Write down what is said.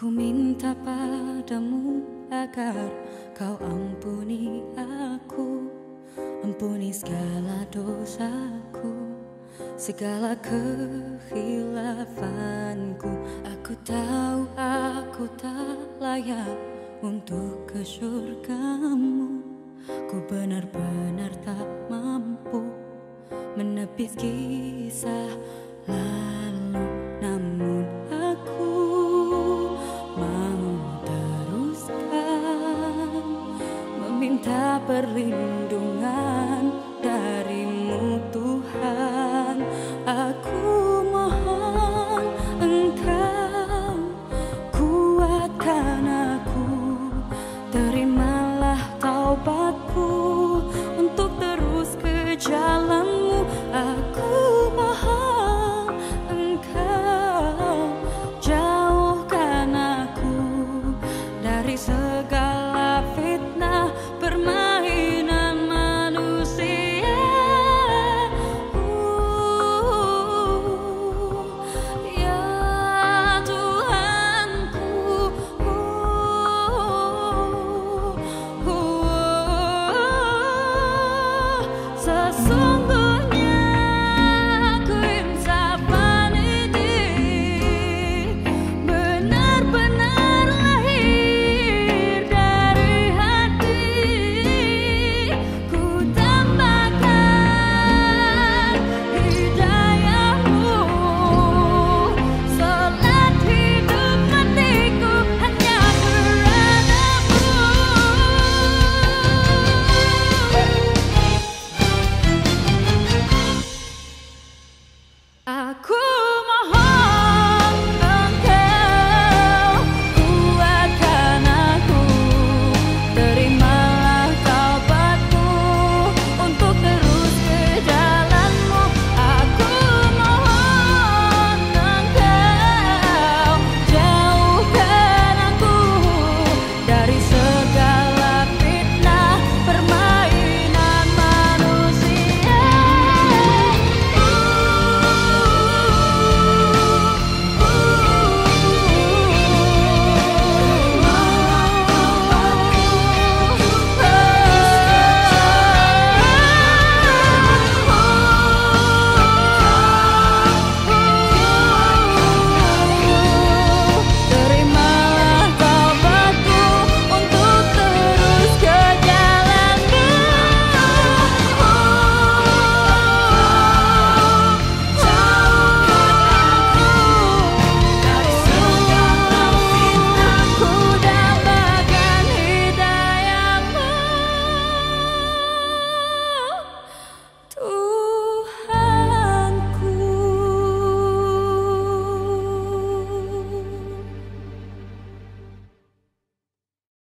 Ku minta padamu agar kau ampuni aku. Ampuni segala dosaku Segala kehilafanku Aku tahu aku tak layak untuk ke surgamu Ku benar-benar tak mampu menepis kisah lalu perlindungan.